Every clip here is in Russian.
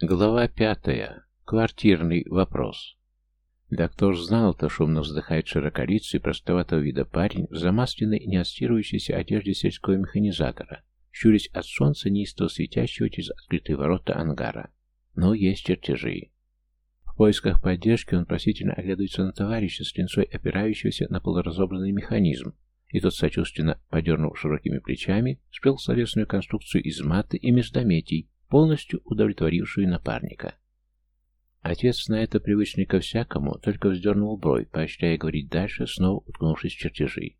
Глава пятая. Квартирный вопрос. Да кто ж знал-то, шумно вздыхает широколицый, простоватого вида парень в замасленной, не отстирывающейся одежде сельского механизатора, щурясь от солнца, неистово светящего через открытые ворота ангара. Но есть чертежи. В поисках поддержки он просительно оглядывается на товарища с линцой опирающегося на полуразобранный механизм, и тот, сочувственно подернув широкими плечами, сплел словесную конструкцию из маты и междометий, полностью удовлетворившую напарника. Отец на это привычный ко всякому, только вздернул бровь, поощряя говорить дальше, снова уткнувшись в чертежи.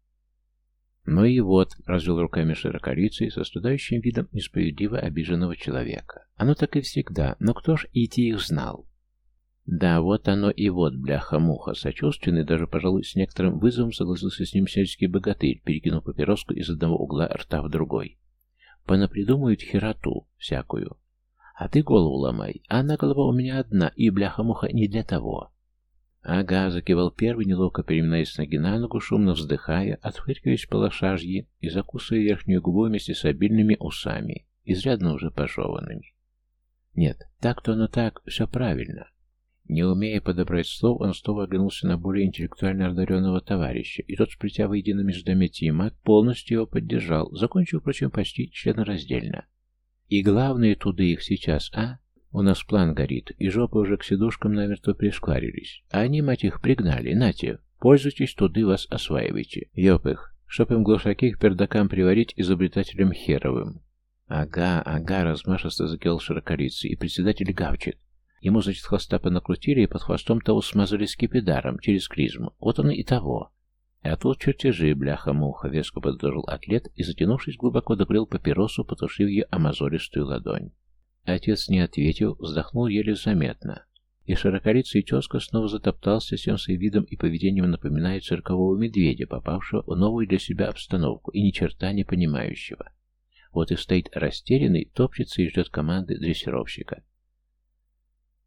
Ну и вот, развел руками широколицый, со страдающим видом несправедливо обиженного человека. Оно так и всегда, но кто ж идти их знал? Да, вот оно и вот, бляха-муха, сочувственный, даже, пожалуй, с некоторым вызовом согласился с ним сельский богатырь, перекинув папироску из одного угла рта в другой. Понапридумают хероту всякую. А ты голову ломай, а она голова у меня одна, и бляха-муха не для того. Ага, закивал первый, неловко переминаясь с ноги на ногу, шумно вздыхая, отфыркиваясь по лошажьи и закусывая верхнюю губу вместе с обильными усами, изрядно уже пожеванными. Нет, так-то оно так, все правильно. Не умея подобрать слов, он снова оглянулся на более интеллектуально одаренного товарища, и тот, сплетя воедино междометие и мат, полностью его поддержал, закончив, впрочем, почти членораздельно. И главное туды их сейчас, а? У нас план горит, и жопы уже к сидушкам намертво пришкварились. А они, мать их, пригнали. Нате, пользуйтесь, туды вас осваивайте. Ёп их, чтоб им глушаки к пердакам приварить изобретателем херовым. Ага, ага, размашисто закел широколицый, и председатель гавчит. Ему, значит, хвоста понакрутили и под хвостом того смазали скипидаром через клизму. Вот он и того. А тут чертежи, бляха-муха, веско подложил атлет и, затянувшись, глубоко докурил папиросу, потушив ее амазористую ладонь. Отец не ответил, вздохнул еле заметно. И широколицый тезка снова затоптался всем своим видом и поведением напоминая циркового медведя, попавшего в новую для себя обстановку и ни черта не понимающего. Вот и стоит растерянный, топчется и ждет команды дрессировщика.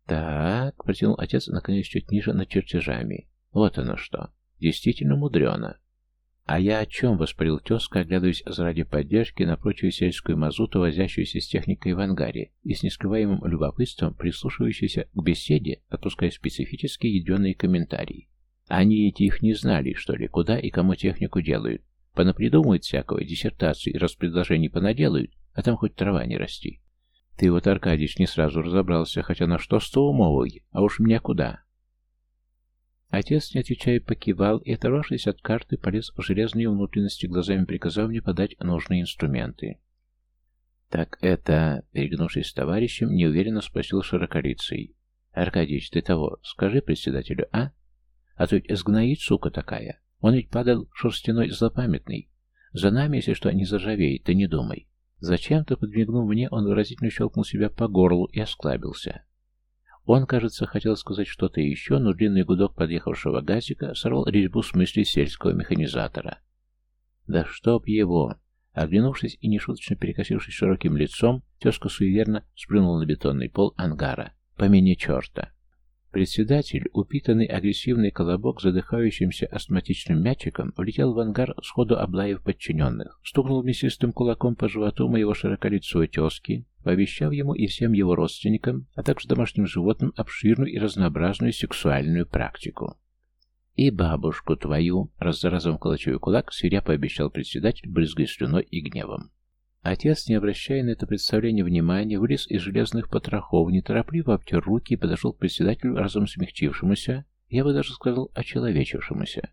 «Так», — протянул отец, наконец, чуть ниже над чертежами. «Вот оно что. Действительно мудрено». «А я о чем?» — воспарил тезка, оглядываясь заради поддержки на прочую сельскую мазуту, возящуюся с техникой в ангаре, и с нескрываемым любопытством прислушивающийся к беседе, отпуская специфические яденые комментарии. Они эти их не знали, что ли, куда и кому технику делают. Понапридумывают всякого, диссертации и распредложений понаделают, а там хоть трава не расти. Ты вот, Аркадьич, не сразу разобрался, хотя на что стоумовый, а уж меня куда? Отец, не отвечая, покивал и, оторвавшись от карты, полез в железные внутренности, глазами приказав мне подать нужные инструменты. «Так это...» — перегнувшись с товарищем, неуверенно спросил широколицый. «Аркадьич, ты того, скажи председателю, а? А то ведь сгноит, сука такая. Он ведь падал шерстяной злопамятный. За нами, если что, не заржавеет, ты не думай. Зачем-то, подмигнув мне, он выразительно щелкнул себя по горлу и осклабился. Он, кажется, хотел сказать что-то еще, но длинный гудок подъехавшего газика сорвал резьбу с мыслей сельского механизатора. «Да чтоб его!» Оглянувшись и нешуточно перекосившись широким лицом, тезка суеверно сплюнул на бетонный пол ангара. «Помяни черта!» Председатель, упитанный агрессивный колобок, задыхающимся астматичным мячиком, влетел в ангар, сходу облаив подчиненных, стукнул мясистым кулаком по животу моего широколицего тезки, пообещав ему и всем его родственникам, а также домашним животным обширную и разнообразную сексуальную практику. «И бабушку твою!» — раз за разом колочую кулак, свиряпо обещал председатель, брызгая слюной и гневом. Отец, не обращая на это представление внимания, вылез из железных потрохов, неторопливо обтер руки и подошел к председателю, разом смягчившемуся, я бы даже сказал, очеловечившемуся.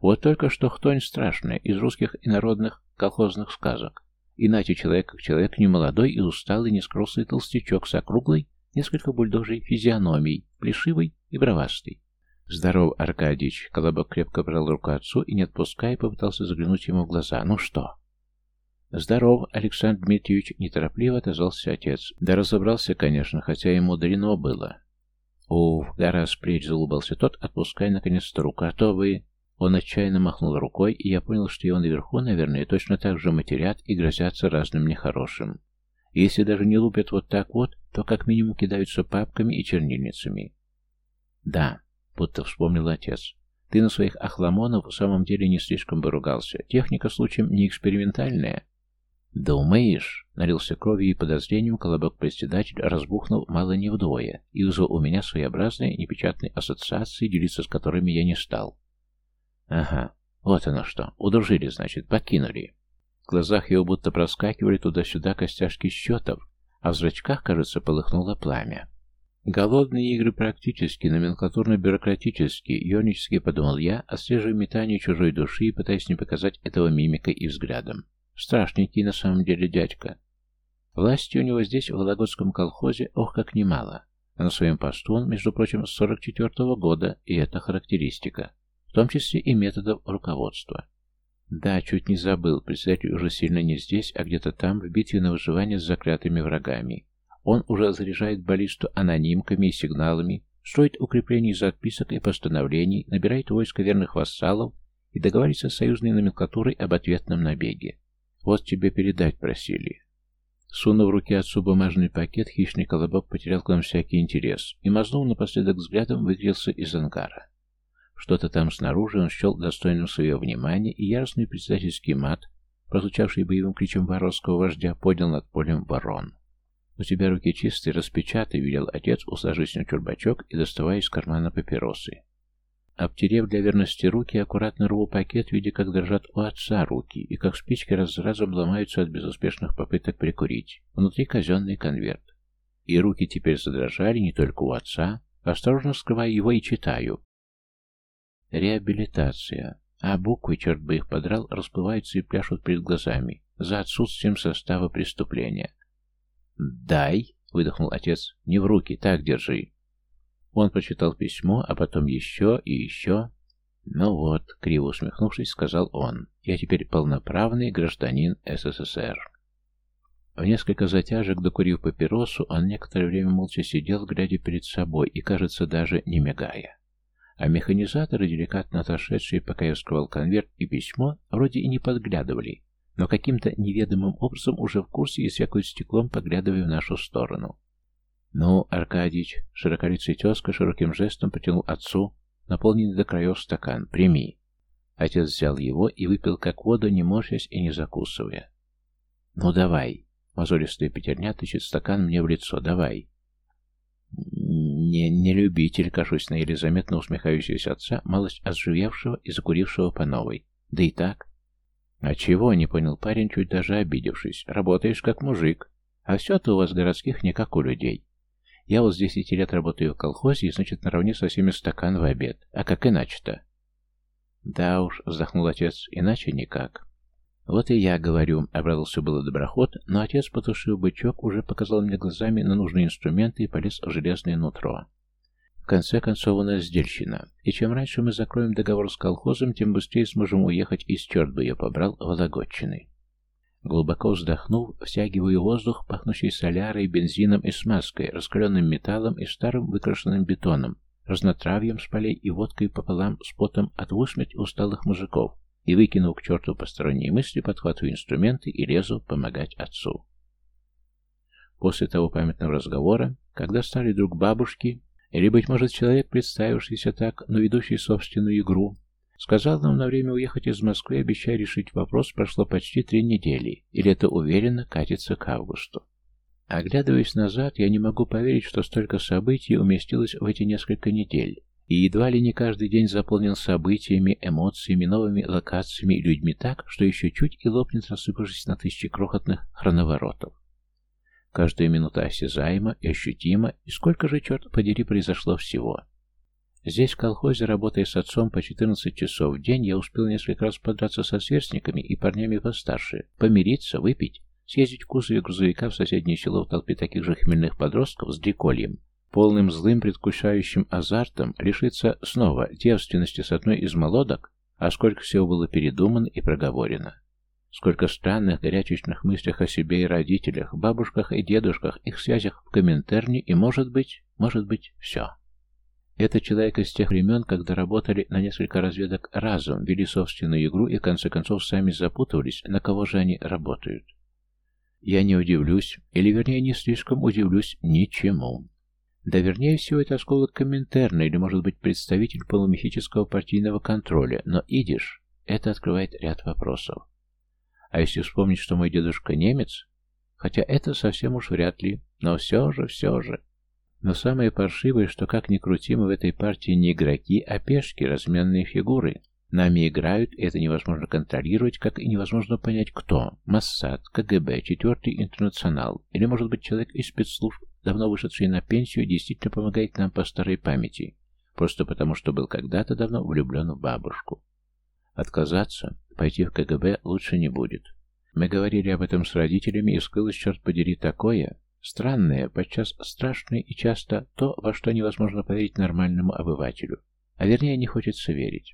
Вот только что хтонь страшная из русских и народных колхозных сказок. Иначе человек как человек не молодой и усталый, нескрослый толстячок с округлой, несколько бульдожей физиономией, плешивый и бровастый. «Здоров, Аркадьич!» Колобок крепко брал руку отцу и, не отпуская, попытался заглянуть ему в глаза. «Ну что?» «Здоров, Александр Дмитриевич!» — неторопливо отозвался отец. Да разобрался, конечно, хотя и мудрено было. «Уф, гора с плеч!» — залыбался тот, отпуская наконец-то руку. «А то вы...» Он отчаянно махнул рукой, и я понял, что его наверху, наверное, точно так же матерят и грозятся разным нехорошим. Если даже не лупят вот так вот, то как минимум кидаются папками и чернильницами. «Да», — будто вспомнил отец. «Ты на своих охламонов в самом деле не слишком бы ругался. Техника случаем не экспериментальная?» «Думаешь?» — налился кровью и подозрением, колобок-председатель разбухнул мало не вдвое и вызвал у меня своеобразные непечатные ассоциации, делиться с которыми я не стал. «Ага, вот оно что. Удружили, значит, покинули». В глазах его будто проскакивали туда-сюда костяшки счетов, а в зрачках, кажется, полыхнуло пламя. Голодные игры практически, номенклатурно-бюрократически, ионически, подумал я, отслеживая метание чужой души и пытаясь не показать этого мимикой и взглядом. Страшненький на самом деле дядька. Власти у него здесь, в Вологодском колхозе, ох, как немало. А на своем посту он, между прочим, с 44-го года, и это характеристика. В том числе и методов руководства. Да, чуть не забыл, председатель уже сильно не здесь, а где-то там, в битве на выживание с заклятыми врагами. Он уже заряжает баллисту анонимками и сигналами, строит укрепления из отписок и постановлений, набирает войско верных вассалов и договаривается с союзной номенклатурой об ответном набеге. Вот тебе передать просили. Сунув в руки отцу бумажный пакет, хищный колобок потерял к нам всякий интерес и, мазнув напоследок взглядом, выкрился из ангара. Что-то там снаружи он счел достойным своего внимания, и яростный председательский мат, прозвучавший боевым кричем воровского вождя, поднял над полем ворон. «У тебя руки чистые, распечатай», — велел отец, усаживаясь на чурбачок и доставая из кармана папиросы. Обтерев для верности руки, аккуратно рву пакет, видя, как дрожат у отца руки, и как спички раз за разом ломаются от безуспешных попыток прикурить. Внутри казенный конверт. И руки теперь задрожали не только у отца, осторожно скрывая его и читаю. Реабилитация. А буквы, черт бы их подрал, расплываются и пляшут перед глазами за отсутствием состава преступления. «Дай!» — выдохнул отец. «Не в руки, так держи!» Он прочитал письмо, а потом еще и еще. «Ну вот», — криво усмехнувшись, сказал он, — «я теперь полноправный гражданин СССР». В несколько затяжек, докурив папиросу, он некоторое время молча сидел, глядя перед собой и, кажется, даже не мигая. А механизаторы, деликатно отошедшие, пока я вскрывал конверт и письмо, вроде и не подглядывали, но каким-то неведомым образом уже в курсе и свекают стеклом, поглядывая в нашу сторону. «Ну, Аркадьич», — широколицый тезка широким жестом потянул отцу, наполненный до краев стакан, «прими». Отец взял его и выпил как воду, не морщась и не закусывая. «Ну, давай». Мозолистая пятерня тычет стакан мне в лицо. «Давай». Не, не любитель, кажусь на еле заметно усмехающегося отца, малость отживевшего и закурившего по новой. Да и так. «А чего?» — не понял парень, чуть даже обидевшись. «Работаешь как мужик. А все-то у вас городских не как у людей. Я вот с десяти лет работаю в колхозе, и, значит, наравне со всеми стакан в обед. А как иначе-то? Да уж, вздохнул отец, иначе никак. Вот и я говорю, обрадовался было доброход, но отец, потушив бычок, уже показал мне глазами на нужные инструменты и полез в железное нутро. В конце концов, у нас дельщина, и чем раньше мы закроем договор с колхозом, тем быстрее сможем уехать из черт бы я побрал Вологодчины. Глубоко вздохнув, втягиваю воздух, пахнущий солярой, бензином и смазкой, раскаленным металлом и старым выкрашенным бетоном, разнотравьем с полей и водкой пополам с потом от высмерть усталых мужиков, и, выкинув к черту посторонние мысли, подхватываю инструменты и лезу помогать отцу. После того памятного разговора, когда стали друг бабушки, или, быть может, человек, представившийся так, но ведущий собственную игру, Сказал нам на время уехать из Москвы, обещая решить вопрос, прошло почти три недели, или это уверенно катится к августу. Оглядываясь назад, я не могу поверить, что столько событий уместилось в эти несколько недель, и едва ли не каждый день заполнен событиями, эмоциями, новыми локациями и людьми так, что еще чуть и лопнет, рассыпавшись на тысячи крохотных хроноворотов. Каждая минута осязаема и ощутима, и сколько же, черт подери, произошло всего. Здесь, в колхозе, работая с отцом по 14 часов в день, я успел несколько раз подраться со сверстниками и парнями постарше, помириться, выпить, съездить в кузове грузовика в соседнее село в толпе таких же хмельных подростков с дрекольем, полным злым предвкушающим азартом, лишиться снова девственности с одной из молодок, а сколько всего было передумано и проговорено. Сколько странных, горячечных мыслях о себе и родителях, бабушках и дедушках, их связях в Коминтерне и, может быть, может быть, все. Это человек из тех времен, когда работали на несколько разведок разом, вели собственную игру и в конце концов сами запутывались, на кого же они работают. Я не удивлюсь, или вернее не слишком удивлюсь ничему. Да вернее всего это осколок Коминтерна или может быть представитель полумифического партийного контроля, но идиш, это открывает ряд вопросов. А если вспомнить, что мой дедушка немец, хотя это совсем уж вряд ли, но все же, все же. Но самое паршивое, что как ни крути, мы в этой партии не игроки, а пешки, разменные фигуры. Нами играют, и это невозможно контролировать, как и невозможно понять, кто. Моссад, КГБ, Четвертый Интернационал, или, может быть, человек из спецслужб, давно вышедший на пенсию, действительно помогает нам по старой памяти, просто потому, что был когда-то давно влюблен в бабушку. Отказаться, пойти в КГБ лучше не будет. Мы говорили об этом с родителями, и скрылось, черт подери, такое, странное, подчас страшное и часто то, во что невозможно поверить нормальному обывателю. А вернее, не хочется верить.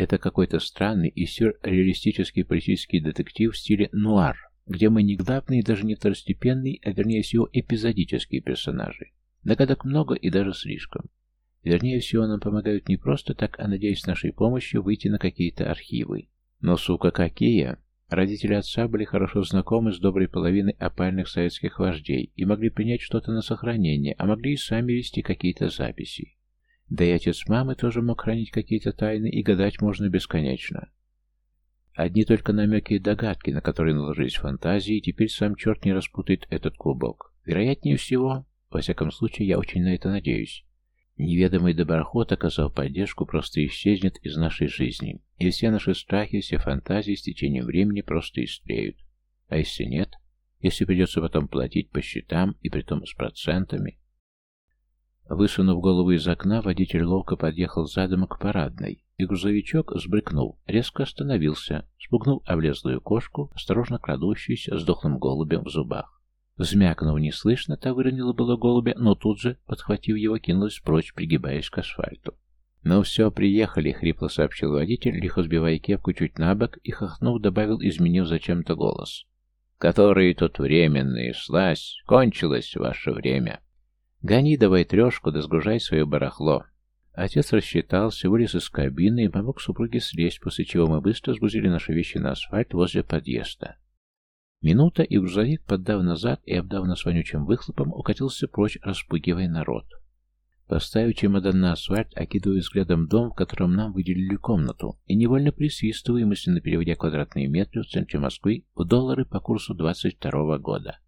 Это какой-то странный и сюрреалистический политический детектив в стиле нуар, где мы не главные, даже не второстепенные, а вернее всего эпизодические персонажи. Догадок много и даже слишком. Вернее всего, нам помогают не просто так, а надеясь с нашей помощью выйти на какие-то архивы. Но, сука, какие! Родители отца были хорошо знакомы с доброй половиной опальных советских вождей и могли принять что-то на сохранение, а могли и сами вести какие-то записи. Да и отец мамы тоже мог хранить какие-то тайны, и гадать можно бесконечно. Одни только намеки и догадки, на которые наложились фантазии, теперь сам черт не распутает этот клубок. Вероятнее всего, во всяком случае, я очень на это надеюсь, неведомый доброход, оказав поддержку, просто исчезнет из нашей жизни, и все наши страхи, все фантазии с течением времени просто истлеют. А если нет, если придется потом платить по счетам, и притом с процентами, Высунув голову из окна, водитель ловко подъехал задом к парадной, и грузовичок, сбрыкнул, резко остановился, спугнув облезлую кошку, осторожно крадущуюся с дохлым голубем в зубах. Змякнув неслышно, та выронила было голубя, но тут же, подхватив его, кинулась прочь, пригибаясь к асфальту. «Ну все, приехали», — хрипло сообщил водитель, лихо сбивая кепку чуть на бок и, хохнув, добавил, изменив зачем-то голос. «Которые тут временные, слазь, кончилось ваше время». «Гони давай трешку, да сгружай свое барахло». Отец рассчитался, вылез из кабины и помог супруге слезть, после чего мы быстро сгрузили наши вещи на асфальт возле подъезда. Минута, и грузовик, поддав назад и обдав нас вонючим выхлопом, укатился прочь, распугивая народ. Поставив чемодан на асфальт, окидывая взглядом дом, в котором нам выделили комнату, и невольно присвистывая, мысленно переводя квадратные метры в центре Москвы в доллары по курсу 22 года.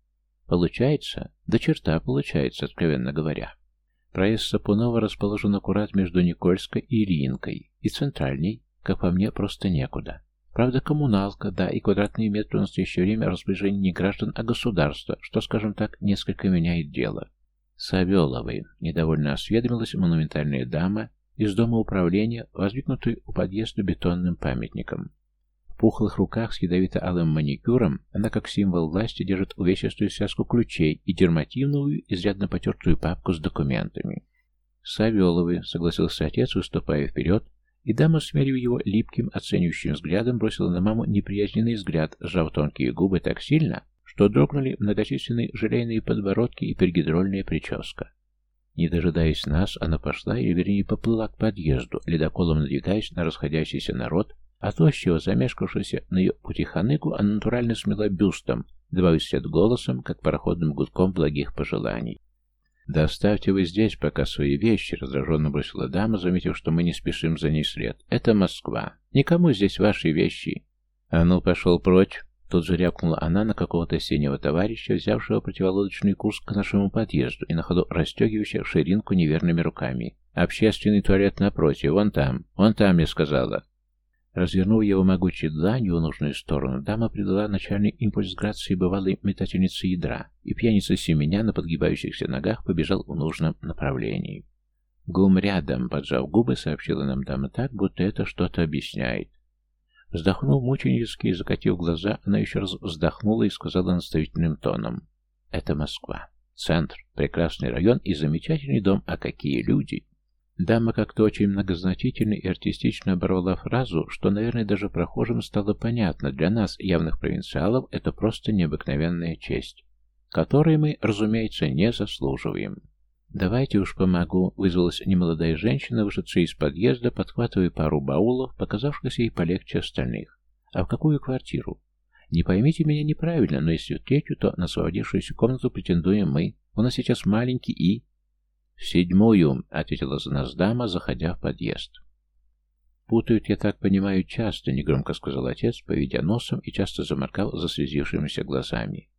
Получается? До черта получается, откровенно говоря. Проезд Сапунова расположен аккурат между Никольской и Ильинкой, и центральней, как по мне, просто некуда. Правда, коммуналка, да, и квадратные метры в настоящее время распоряжение не граждан, а государства, что, скажем так, несколько меняет дело. Савеловой недовольно осведомилась монументальная дама из дома управления, воздвигнутой у подъезда бетонным памятником пухлых руках с ядовито-алым маникюром она, как символ власти, держит увесистую связку ключей и дерматиновую, изрядно потертую папку с документами. «Савеловы», — согласился отец, выступая вперед, и дама, смерив его липким, оценивающим взглядом, бросила на маму неприязненный взгляд, сжав тонкие губы так сильно, что дрогнули многочисленные желейные подбородки и пергидрольная прическа. Не дожидаясь нас, она пошла, или вернее поплыла к подъезду, ледоколом надвигаясь на расходящийся народ, а тощего, замешкавшегося на ее пути ханыку, она натурально смела бюстом, добавив след голосом, как пароходным гудком благих пожеланий. «Да оставьте вы здесь пока свои вещи», — раздраженно бросила дама, заметив, что мы не спешим за ней след. «Это Москва. Никому здесь ваши вещи». «А ну, пошел прочь!» Тут же рявкнула она на какого-то синего товарища, взявшего противолодочный курс к нашему подъезду и на ходу расстегивающего ширинку неверными руками. «Общественный туалет напротив, вон там, вон там, я сказала». Развернув его могучей дланью в нужную сторону, дама придала начальный импульс грации бывалой метательницы ядра, и пьяница семеня на подгибающихся ногах побежал в нужном направлении. «Гум рядом», — поджав губы, сообщила нам дама так, будто это что-то объясняет. Вздохнув мученически и закатив глаза, она еще раз вздохнула и сказала наставительным тоном. «Это Москва. Центр, прекрасный район и замечательный дом, а какие люди!» Дама как-то очень многозначительно и артистично оборвала фразу, что, наверное, даже прохожим стало понятно, для нас, явных провинциалов, это просто необыкновенная честь, которой мы, разумеется, не заслуживаем. «Давайте уж помогу», — вызвалась немолодая женщина, вышедшая из подъезда, подхватывая пару баулов, показавшихся ей полегче остальных. «А в какую квартиру?» «Не поймите меня неправильно, но если в третью, то на освободившуюся комнату претендуем мы. У нас сейчас маленький и...» «В седьмую», — ответила за нас дама, заходя в подъезд. путают, я так понимаю, часто», — негромко сказал отец, поведя носом и часто заморкал заслезившимися глазами.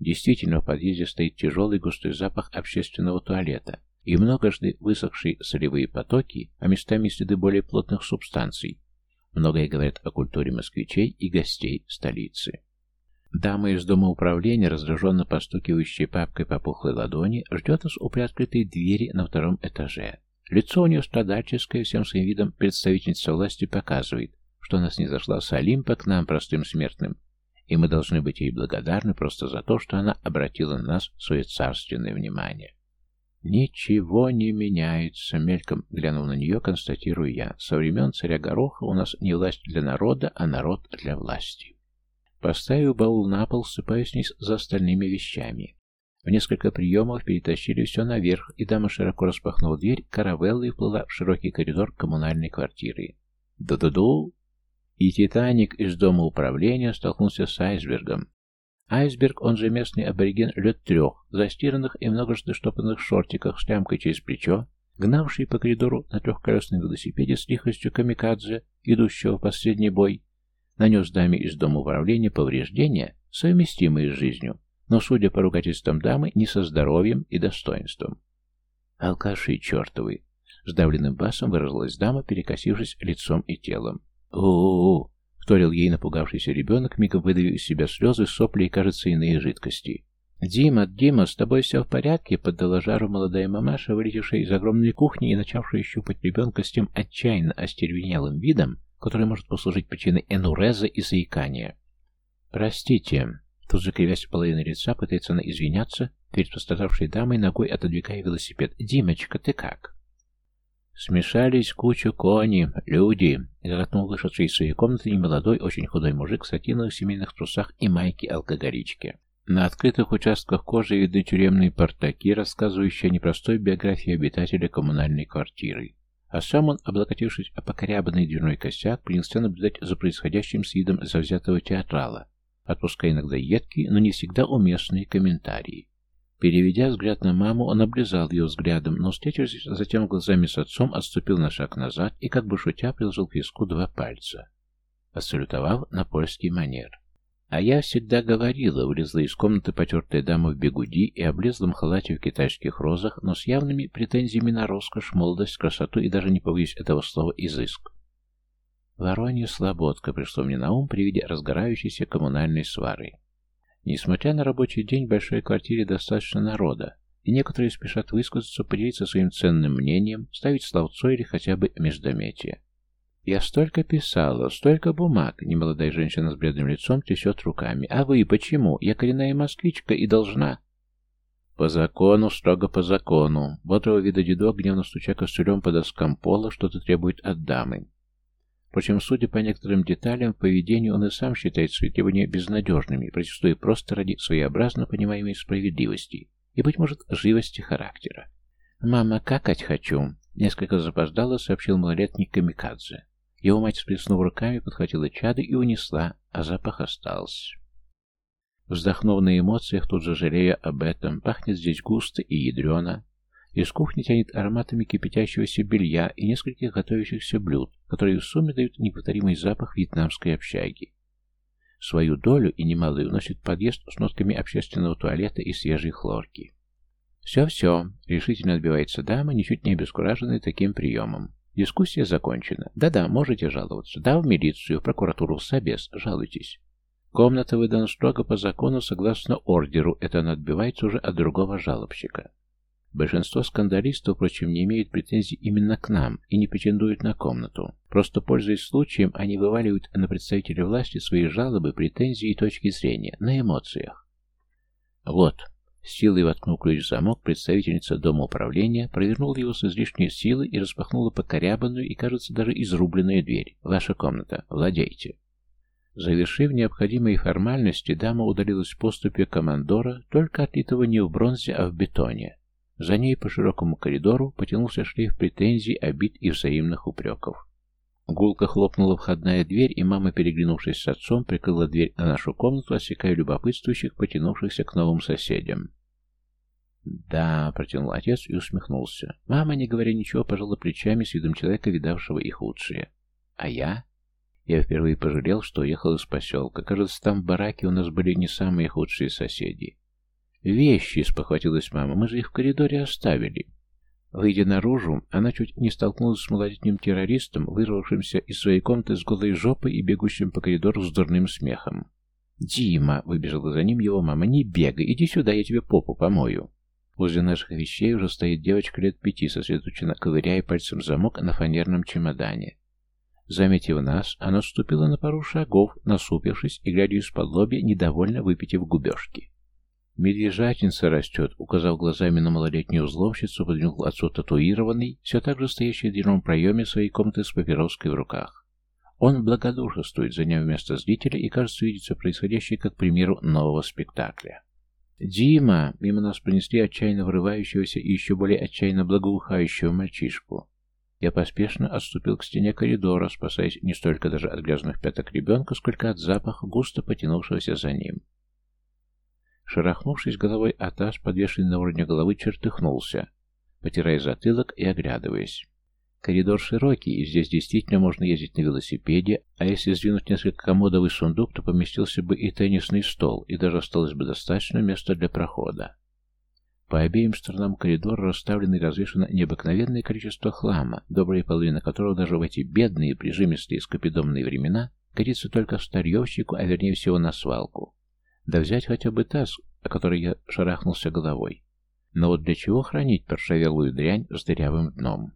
Действительно, в подъезде стоит тяжелый густой запах общественного туалета и многожды высохшие солевые потоки, а местами следы более плотных субстанций. Многое говорят о культуре москвичей и гостей столицы. Дама из дома управления, раздраженно постукивающая папкой по пухлой ладони, ждет нас у приоткрытой двери на втором этаже. Лицо у нее страдальческое, всем своим видом представительница власти показывает, что она снизошла с Олимпа к нам, простым смертным, и мы должны быть ей благодарны просто за то, что она обратила на нас свое царственное внимание. «Ничего не меняется», — мельком глянув на нее, констатирую я. «Со времен царя Гороха у нас не власть для народа, а народ для власти». Поставив баул на пол, ссыпаюсь вниз за остальными вещами. В несколько приемов перетащили все наверх, и дама, широко распахнула дверь, каравеллой вплыла в широкий коридор коммунальной квартиры. «Ду-ду-ду!» И Титаник из дома управления столкнулся с айсбергом. Айсберг, он же местный абориген лет трех, застиранных и множество штопанных шортиках с лямкой через плечо, гнавший по коридору на трехколесном велосипеде с лихостью камикадзе, идущего в последний бой, нанес даме из дома управления повреждения, совместимые с жизнью, но, судя по ругательствам дамы, не со здоровьем и достоинством. «Алкаши чертовы!» — сдавленным басом выразилась дама, перекосившись лицом и телом. «У-у-у!» — вторил ей напугавшийся ребенок, мигом выдавив из себя слезы, сопли и, кажется, иные жидкости. «Дима, Дима, с тобой все в порядке?» — поддала жару молодая мамаша, вылетевшая из огромной кухни и начавшая щупать ребенка с тем отчаянно остервенелым видом, который может послужить причиной энуреза и заикания. «Простите», Тут же, кривясь половиной лица, пытается она извиняться перед пострадавшей дамой, ногой отодвигая велосипед. «Димочка, ты как?» Смешались кучу кони, люди, грохнул вышедший из своей комнаты немолодой, очень худой мужик в сатиновых семейных трусах и майке алкоголички. На открытых участках кожи видны тюремные портаки, рассказывающие о непростой биографии обитателя коммунальной квартиры. А сам он, облокотившись о покорябанный дверной косяк, принялся наблюдать за происходящим с видом завзятого театрала, отпуская иногда едкие, но не всегда уместные комментарии. Переведя взгляд на маму, он облизал ее взглядом, но, встретившись затем глазами с отцом, отступил на шаг назад и, как бы шутя, приложил к виску два пальца, отсалютовав на польский манер. А я всегда говорила, вылезла из комнаты потертая дама в бегуди и облезлом халате в китайских розах, но с явными претензиями на роскошь, молодость, красоту и даже не побоюсь этого слова изыск. Воронья слободка пришло мне на ум при виде разгорающейся коммунальной свары. Несмотря на рабочий день, в большой квартире достаточно народа, и некоторые спешат высказаться, поделиться своим ценным мнением, ставить словцо или хотя бы междометие. Я столько писала, столько бумаг, немолодая женщина с бледным лицом трясет руками. А вы почему? Я коренная москвичка и должна... По закону, строго по закону. Бодрого вида дедок, гневно стуча костылем по доскам пола, что-то требует от дамы. Впрочем, судя по некоторым деталям, в поведении он и сам считает свои требования безнадежными, протестуя просто ради своеобразно понимаемой справедливости и, быть может, живости характера. «Мама, какать хочу!» — несколько запоздало сообщил малолетний Камикадзе. Его мать, сплеснув руками, подхватила чады и унесла, а запах остался. Вздохнув на эмоциях, тут же жалея об этом, пахнет здесь густо и ядрено, из кухни тянет ароматами кипятящегося белья и нескольких готовящихся блюд, которые в сумме дают неповторимый запах вьетнамской общаги. Свою долю и немалую уносит подъезд с нотками общественного туалета и свежей хлорки. «Все-все», — решительно отбивается дама, ничуть не обескураженная таким приемом. Дискуссия закончена. Да-да, можете жаловаться. Да, в милицию, в прокуратуру, в собес. Жалуйтесь. Комната выдана строго по закону согласно ордеру. Это она отбивается уже от другого жалобщика. Большинство скандалистов, впрочем, не имеют претензий именно к нам и не претендуют на комнату. Просто, пользуясь случаем, они вываливают на представителей власти свои жалобы, претензии и точки зрения, на эмоциях. Вот, с силой воткнув ключ в замок, представительница Дома управления провернула его с излишней силой и распахнула покорябанную и, кажется, даже изрубленную дверь. «Ваша комната. Владейте». Завершив необходимые формальности, дама удалилась в поступе командора, только отлитого не в бронзе, а в бетоне. За ней по широкому коридору потянулся шлейф претензий, обид и взаимных упреков. Гулко хлопнула входная дверь, и мама, переглянувшись с отцом, прикрыла дверь на нашу комнату, осекая любопытствующих, потянувшихся к новым соседям. «Да», — протянул отец и усмехнулся. Мама, не говоря ничего, пожала плечами с видом человека, видавшего их лучшие. А я? Я впервые пожалел, что уехал из поселка. Кажется, там в бараке у нас были не самые худшие соседи. «Вещи!» — спохватилась мама. «Мы же их в коридоре оставили». Выйдя наружу, она чуть не столкнулась с малолетним террористом, вырвавшимся из своей комнаты с голой жопой и бегущим по коридору с дурным смехом. «Дима!» — выбежала за ним его мама. «Не бегай! Иди сюда, я тебе попу помою!» Возле наших вещей уже стоит девочка лет пяти, сосредоточенно ковыряя пальцем замок на фанерном чемодане. Заметив нас, она отступила на пару шагов, насупившись и, глядя из-под лобья, недовольно выпитив губежки. «Медвежатница растет», — указав глазами на малолетнюю взломщицу, подвинул отцу татуированный, все так же стоящий в дверном проеме своей комнаты с папироской в руках. Он благодушествует, заняв место зрителя, и, кажется, видится происходящее как примеру нового спектакля. «Дима!» — мимо нас принесли отчаянно врывающегося и еще более отчаянно благоухающего мальчишку. Я поспешно отступил к стене коридора, спасаясь не столько даже от грязных пяток ребенка, сколько от запаха, густо потянувшегося за ним. Шарахнувшись головой, Атас, подвешенный на уровне головы, чертыхнулся, потирая затылок и оглядываясь. Коридор широкий, и здесь действительно можно ездить на велосипеде, а если сдвинуть несколько комодовый сундук, то поместился бы и теннисный стол, и даже осталось бы достаточно места для прохода. По обеим сторонам коридора расставлено и развешено необыкновенное количество хлама, добрая половина которого даже в эти бедные, прижимистые скопидомные времена годится только старьевщику, а вернее всего на свалку. Да взять хотя бы таз, о который я шарахнулся головой. Но вот для чего хранить поршавелую дрянь с дырявым дном?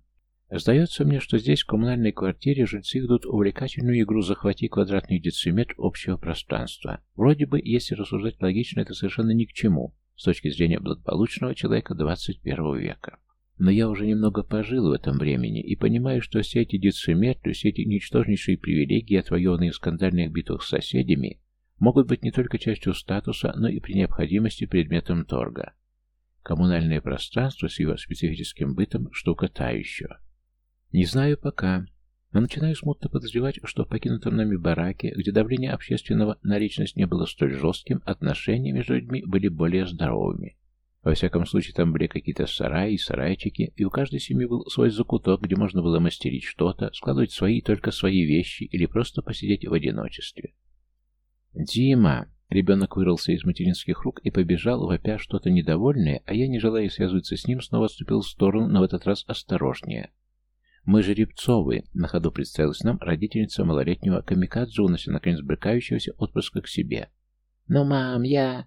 Сдается мне, что здесь, в коммунальной квартире, жильцы ведут увлекательную игру «Захвати квадратный дециметр общего пространства». Вроде бы, если рассуждать логично, это совершенно ни к чему, с точки зрения благополучного человека 21 века. Но я уже немного пожил в этом времени и понимаю, что все эти дециметры, все эти ничтожнейшие привилегии, отвоеванные в скандальных битвах с соседями, могут быть не только частью статуса, но и при необходимости предметом торга. Коммунальное пространство с его специфическим бытом – штука та еще. Не знаю пока, но начинаю смутно подозревать, что в покинутом нами бараке, где давление общественного на личность не было столь жестким, отношения между людьми были более здоровыми. Во всяком случае, там были какие-то сараи и сарайчики, и у каждой семьи был свой закуток, где можно было мастерить что-то, складывать свои только свои вещи или просто посидеть в одиночестве. «Дима!» Ребенок вырвался из материнских рук и побежал, вопя что-то недовольное, а я, не желая связываться с ним, снова отступил в сторону, но в этот раз осторожнее. «Мы же Рябцовы!» — на ходу представилась нам родительница малолетнего камикадзе, унося, наконец, брыкающегося отпуска к себе. «Ну, мам, я...»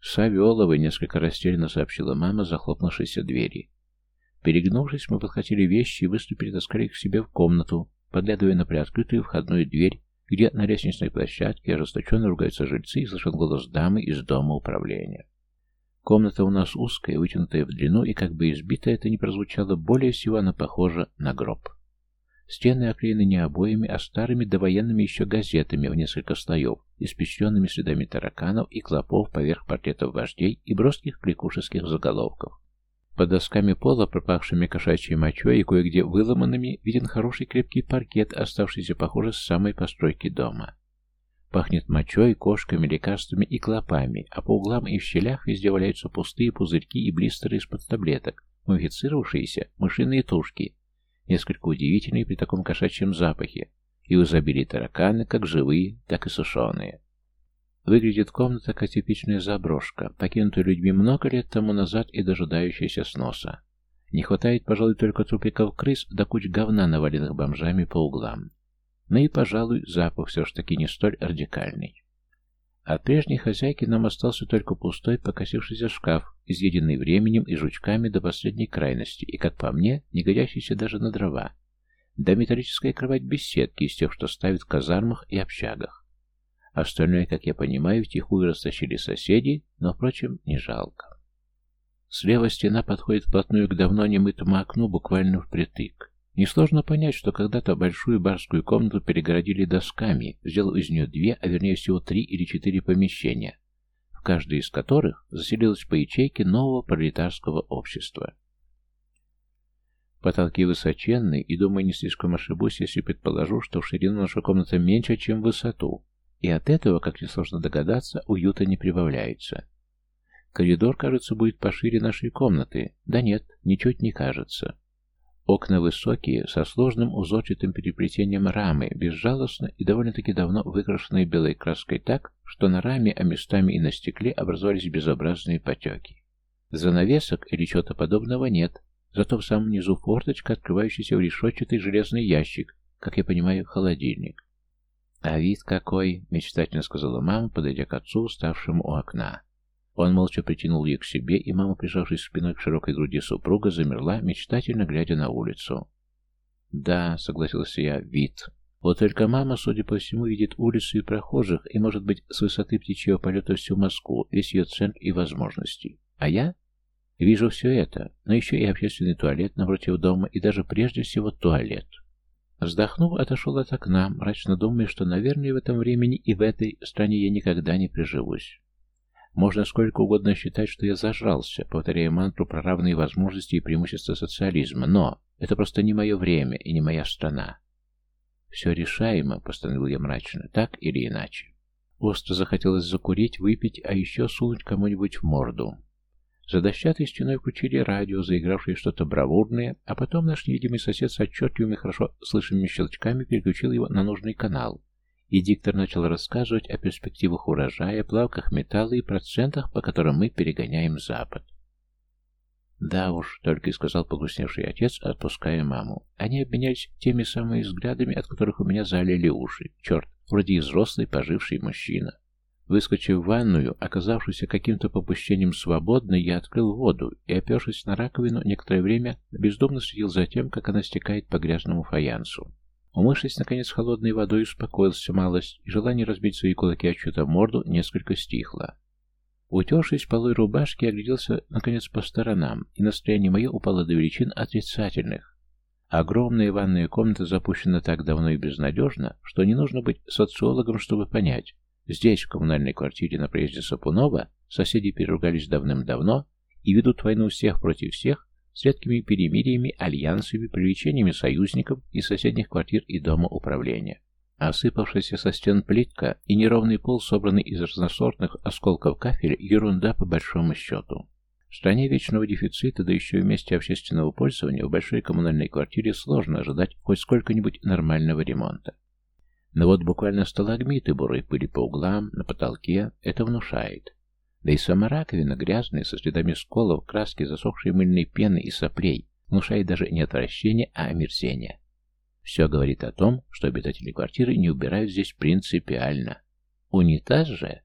«Савеловы!» — несколько растерянно сообщила мама, захлопнувшейся двери. Перегнувшись, мы подхватили вещи и быстро перетаскали их к себе в комнату, поглядывая на приоткрытую входную дверь, где на лестничной площадке ожесточенно ругаются жильцы и слышен голос дамы из дома управления. Комната у нас узкая, вытянутая в длину, и как бы избитая это не прозвучало, более всего она похожа на гроб. Стены оклеены не обоями, а старыми довоенными еще газетами в несколько слоев, испещренными следами тараканов и клопов поверх портретов вождей и броских кликушеских заголовков. Под досками пола, пропахшими кошачьей мочой и кое-где выломанными, виден хороший крепкий паркет, оставшийся, похоже, с самой постройки дома. Пахнет мочой, кошками, лекарствами и клопами, а по углам и в щелях везде валяются пустые пузырьки и блистеры из-под таблеток, мумифицировавшиеся мышиные тушки, несколько удивительные при таком кошачьем запахе, и в изобилии тараканы, как живые, так и сушеные. Выглядит комната как типичная заброшка, покинутая людьми много лет тому назад и дожидающаяся сноса. Не хватает, пожалуй, только трупиков крыс да куч говна, наваленных бомжами по углам. Ну и, пожалуй, запах все ж таки не столь радикальный. От прежней хозяйки нам остался только пустой покосившийся шкаф, изъеденный временем и жучками до последней крайности, и, как по мне, не годящийся даже на дрова. Да металлическая кровать без сетки из тех, что ставят в казармах и общагах. Остальное, как я понимаю, втихую растащили соседи, но, впрочем, не жалко. Слева стена подходит вплотную к давно немытому окну, буквально впритык. Несложно понять, что когда-то большую барскую комнату перегородили досками, сделав из нее две, а вернее всего три или четыре помещения, в каждой из которых заселилась по ячейке нового пролетарского общества. Потолки высоченные, и, думаю, не слишком ошибусь, если предположу, что в ширину наша комната меньше, чем в высоту, и от этого, как несложно догадаться, уюта не прибавляется. Коридор, кажется, будет пошире нашей комнаты. Да нет, ничуть не кажется. Окна высокие, со сложным узорчатым переплетением рамы, безжалостно и довольно-таки давно выкрашенные белой краской так, что на раме, а местами и на стекле образовались безобразные потеки. Занавесок или чего-то подобного нет, зато в самом низу форточка, открывающаяся в решетчатый железный ящик, как я понимаю, холодильник. «А вид какой!» — мечтательно сказала мама, подойдя к отцу, уставшему у окна. Он молча притянул ее к себе, и мама, прижавшись спиной к широкой груди супруга, замерла, мечтательно глядя на улицу. «Да», — согласился я, — «вид». Вот только мама, судя по всему, видит улицы и прохожих, и, может быть, с высоты птичьего полета всю Москву, весь ее центр и возможности. А я? Вижу все это, но еще и общественный туалет напротив дома, и даже прежде всего туалет. Вздохнув, отошел от окна, мрачно думая, что, наверное, в этом времени и в этой стране я никогда не приживусь. Можно сколько угодно считать, что я зажрался, повторяя мантру про равные возможности и преимущества социализма, но это просто не мое время и не моя страна. «Все решаемо», — постановил я мрачно, так или иначе. Остро захотелось закурить, выпить, а еще сунуть кому-нибудь в морду. За дощатой стеной включили радио, заигравшее что-то бравурное, а потом наш невидимый сосед с отчетливыми, хорошо слышимыми щелчками переключил его на нужный канал. И диктор начал рассказывать о перспективах урожая, плавках металла и процентах, по которым мы перегоняем Запад. «Да уж», — только и сказал погрустневший отец, отпуская маму. Они обменялись теми самыми взглядами, от которых у меня залили уши. Черт, вроде и взрослый, поживший мужчина. Выскочив в ванную, оказавшуюся каким-то попущением свободной, я открыл воду и, опершись на раковину, некоторое время бездомно следил за тем, как она стекает по грязному фаянсу. Умывшись, наконец, холодной водой, успокоился малость, и желание разбить свои кулаки о чью-то морду несколько стихло. Утершись полой рубашки, огляделся, наконец, по сторонам, и настроение мое упало до величин отрицательных. Огромная ванная комната запущена так давно и безнадежно, что не нужно быть социологом, чтобы понять, Здесь, в коммунальной квартире на проезде Сапунова, соседи переругались давным-давно и ведут войну всех против всех с редкими перемириями, альянсами, привлечениями союзников из соседних квартир и дома управления. Осыпавшаяся со стен плитка и неровный пол, собранный из разносортных осколков кафеля, ерунда по большому счету. В стране вечного дефицита, да еще и месте общественного пользования, в большой коммунальной квартире сложно ожидать хоть сколько-нибудь нормального ремонта. Но вот буквально сталагмиты бурой пыли по углам, на потолке, это внушает. Да и сама раковина, грязная, со следами сколов, краски, засохшей мыльной пены и соплей, внушает даже не отвращение, а омерзение. Все говорит о том, что обитатели квартиры не убирают здесь принципиально. Унитаз же...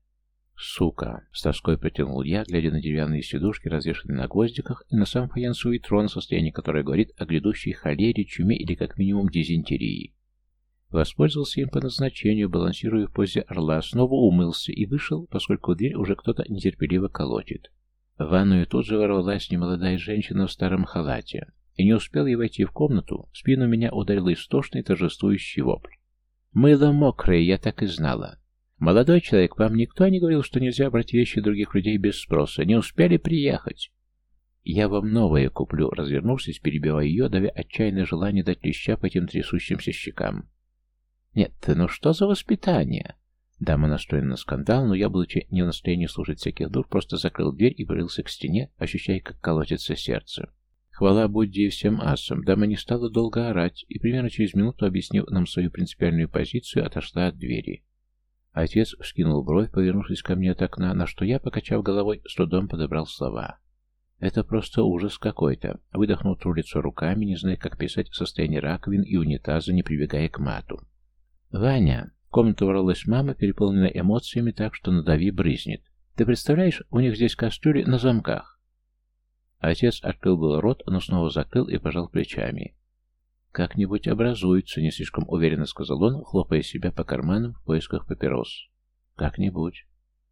«Сука!» — с тоской протянул я, глядя на деревянные сидушки, развешанные на гвоздиках, и на сам фаянсовый трон, состояние которое говорит о грядущей холере, чуме или как минимум дизентерии. Воспользовался им по назначению, балансируя в позе орла, снова умылся и вышел, поскольку дверь уже кто-то нетерпеливо колотит. В ванную тут же ворвалась немолодая женщина в старом халате. И не успел я войти в комнату, в спину меня ударил истошный торжествующий вопль. «Мыло мокрое, я так и знала. Молодой человек, вам никто не говорил, что нельзя брать вещи других людей без спроса? Не успели приехать?» «Я вам новое куплю», развернувшись, перебивая ее, давя отчаянное желание дать леща по этим трясущимся щекам. «Нет, ну что за воспитание?» Дама настроена на скандал, но я, будучи не в настроении слушать всяких дур, просто закрыл дверь и порылся к стене, ощущая, как колотится сердце. Хвала Будде и всем асам, дама не стала долго орать и примерно через минуту, объяснив нам свою принципиальную позицию, отошла от двери. Отец вскинул бровь, повернувшись ко мне от окна, на что я, покачав головой, с трудом подобрал слова. «Это просто ужас какой-то», выдохнул тру лицо руками, не зная, как писать в состоянии раковин и унитаза, не прибегая к мату. «Ваня!» В комнату ворвалась мама, переполненная эмоциями так, что надави брызнет. «Ты представляешь, у них здесь кастрюли на замках!» Отец открыл был рот, но снова закрыл и пожал плечами. «Как-нибудь образуется», — не слишком уверенно сказал он, хлопая себя по карманам в поисках папирос. «Как-нибудь».